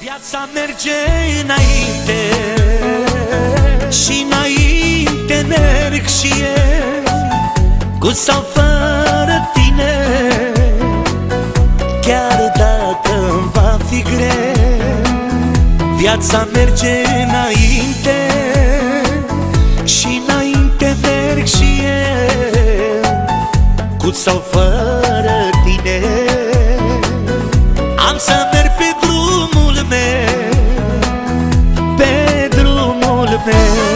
Viața merge înainte Și înainte merg și eu Cu sau fără tine Chiar dacă îmi va fi greu. Viața merge înainte Și înainte merg și eu Cu sau fără tine Am să merg pe drum there.